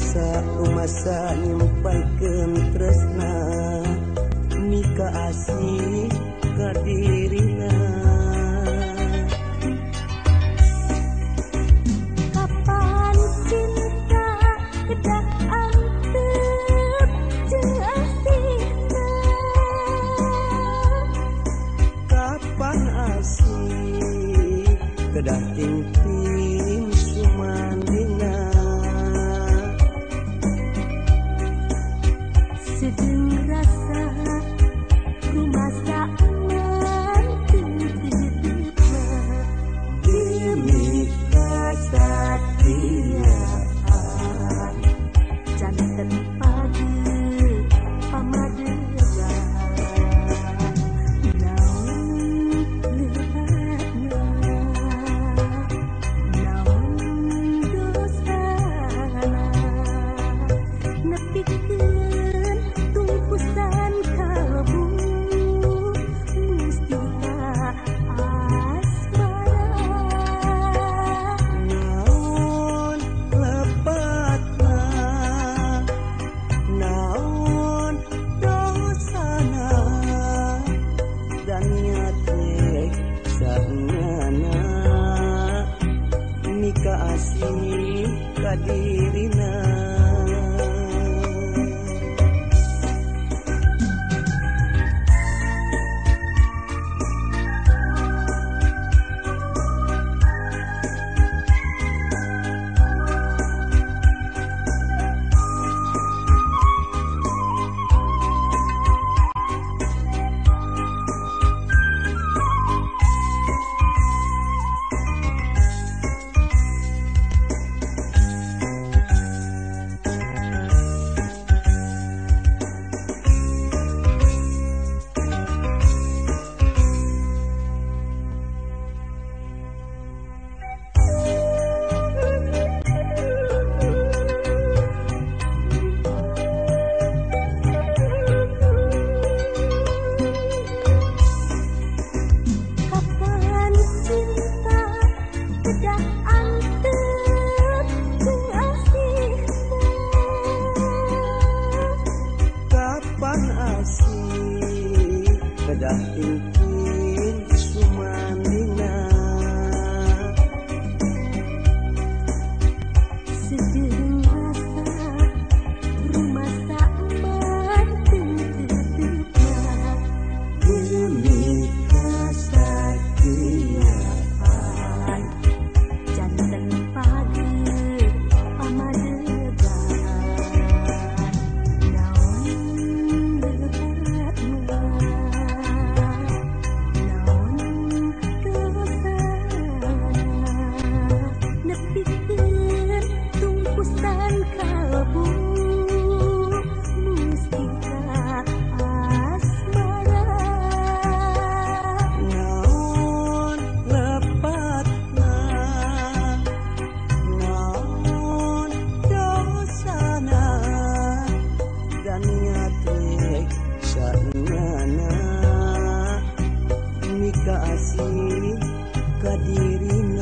masa oh umasa ni mupai kem tresna Mika asih kadirina Kapan cinta kedah antep Kapan asih kedah impi ka kadirina. kadiri anak mika asih kadiri